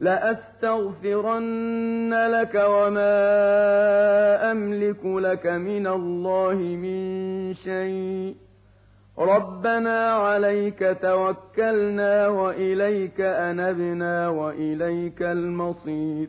لأستغفرن لك وما أملك لك من الله من شيء. ربنا عليك توكلنا وإليك أنبنا وإليك المصير.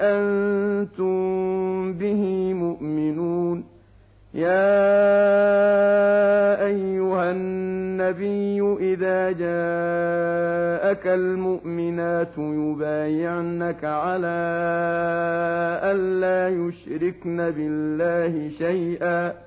أنتم به مؤمنون. يا أيها النبي إذا جاءك المؤمنات يبايعنك على ألا يشركن بالله شيئا.